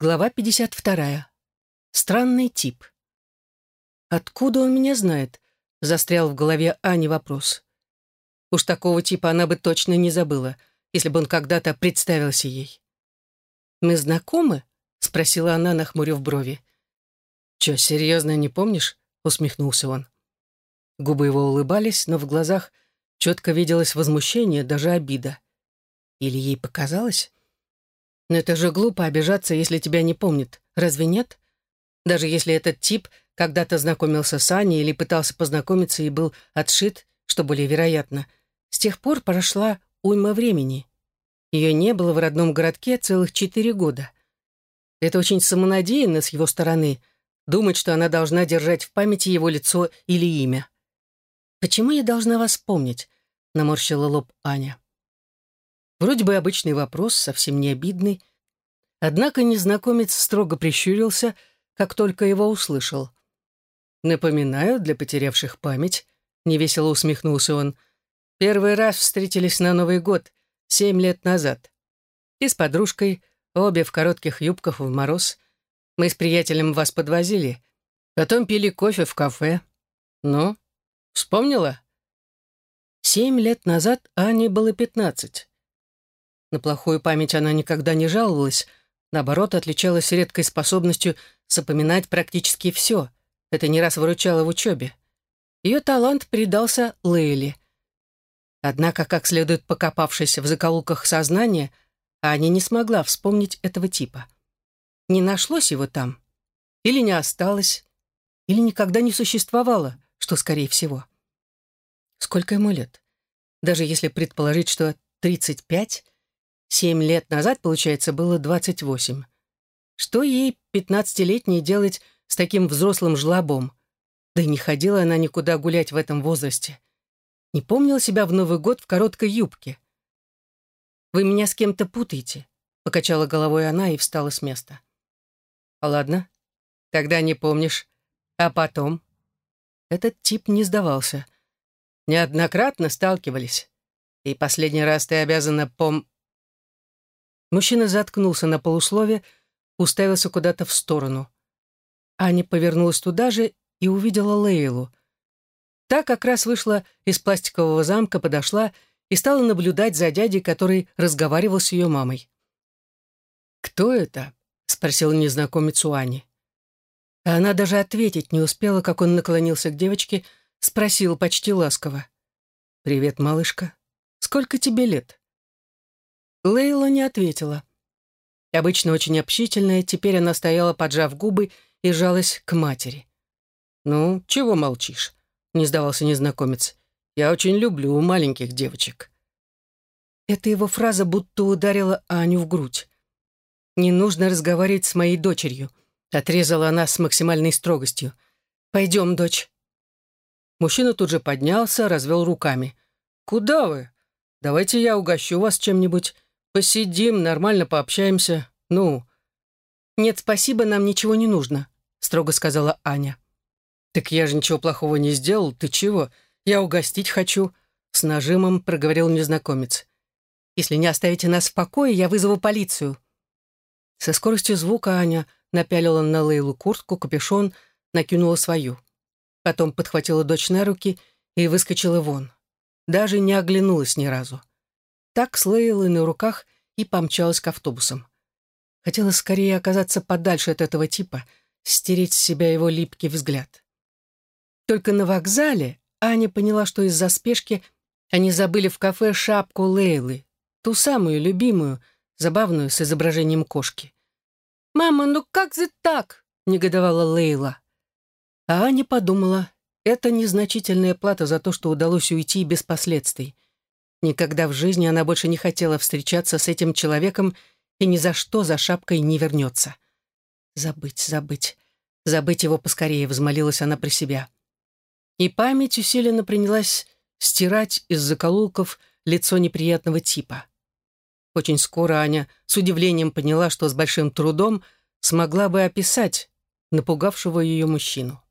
Глава 52. Странный тип. «Откуда он меня знает?» — застрял в голове Ани вопрос. Уж такого типа она бы точно не забыла, если бы он когда-то представился ей. «Мы знакомы?» — спросила она, нахмурив брови. «Чё, серьезно не помнишь?» — усмехнулся он. Губы его улыбались, но в глазах четко виделось возмущение, даже обида. Или ей показалось? Но это же глупо обижаться, если тебя не помнит. Разве нет? Даже если этот тип когда-то знакомился с Аней или пытался познакомиться и был отшит, что более вероятно, с тех пор прошла уйма времени. Ее не было в родном городке целых четыре года. Это очень самонадеянно с его стороны думать, что она должна держать в памяти его лицо или имя. «Почему я должна вас помнить?» — наморщила лоб Аня. Вроде бы обычный вопрос, совсем не обидный. Однако незнакомец строго прищурился, как только его услышал. «Напоминаю, для потерявших память», — невесело усмехнулся он, «первый раз встретились на Новый год, семь лет назад. И с подружкой, обе в коротких юбках в мороз. Мы с приятелем вас подвозили, потом пили кофе в кафе. Ну, вспомнила?» Семь лет назад Ане было пятнадцать. На плохую память она никогда не жаловалась, наоборот, отличалась редкой способностью запоминать практически все. Это не раз выручало в учебе. Ее талант передался Лейле. Однако, как следует покопавшись в закоулках сознания, Аня не смогла вспомнить этого типа. Не нашлось его там. Или не осталось, или никогда не существовало, что скорее всего. Сколько ему лет? Даже если предположить, что 35, Семь лет назад, получается, было двадцать восемь. Что ей, пятнадцатилетней, делать с таким взрослым жлобом? Да и не ходила она никуда гулять в этом возрасте. Не помнила себя в Новый год в короткой юбке. «Вы меня с кем-то путаете», — покачала головой она и встала с места. «Ладно, тогда не помнишь. А потом?» Этот тип не сдавался. «Неоднократно сталкивались. И последний раз ты обязана пом...» Мужчина заткнулся на полуслове, уставился куда-то в сторону. Аня повернулась туда же и увидела Лейлу. Та как раз вышла из пластикового замка, подошла и стала наблюдать за дядей, который разговаривал с ее мамой. «Кто это?» — спросил незнакомец у Ани. Она даже ответить не успела, как он наклонился к девочке, спросил почти ласково. «Привет, малышка. Сколько тебе лет?» Лейла не ответила. Обычно очень общительная, теперь она стояла, поджав губы, и жалась к матери. «Ну, чего молчишь?» — не сдавался незнакомец. «Я очень люблю маленьких девочек». Эта его фраза будто ударила Аню в грудь. «Не нужно разговаривать с моей дочерью», — отрезала она с максимальной строгостью. «Пойдем, дочь». Мужчина тут же поднялся, развел руками. «Куда вы? Давайте я угощу вас чем-нибудь. Посидим, нормально пообщаемся. Ну». «Нет, спасибо, нам ничего не нужно», — строго сказала Аня. «Так я же ничего плохого не сделал. Ты чего? Я угостить хочу», — с нажимом проговорил незнакомец. «Если не оставите нас в покое, я вызову полицию». Со скоростью звука Аня напялила на Лейлу куртку, капюшон, накинула свою. Потом подхватила дочь на руки и выскочила вон. Даже не оглянулась ни разу так с Лейлой на руках и помчалась к автобусам. Хотела скорее оказаться подальше от этого типа, стереть с себя его липкий взгляд. Только на вокзале Аня поняла, что из-за спешки они забыли в кафе шапку Лейлы, ту самую любимую, забавную, с изображением кошки. «Мама, ну как же так?» — негодовала Лейла. А Аня подумала, это незначительная плата за то, что удалось уйти без последствий — Никогда в жизни она больше не хотела встречаться с этим человеком и ни за что за шапкой не вернется. Забыть, забыть, забыть его поскорее, взмолилась она при себя. И память усиленно принялась стирать из закоулков лицо неприятного типа. Очень скоро Аня с удивлением поняла, что с большим трудом смогла бы описать напугавшего ее мужчину.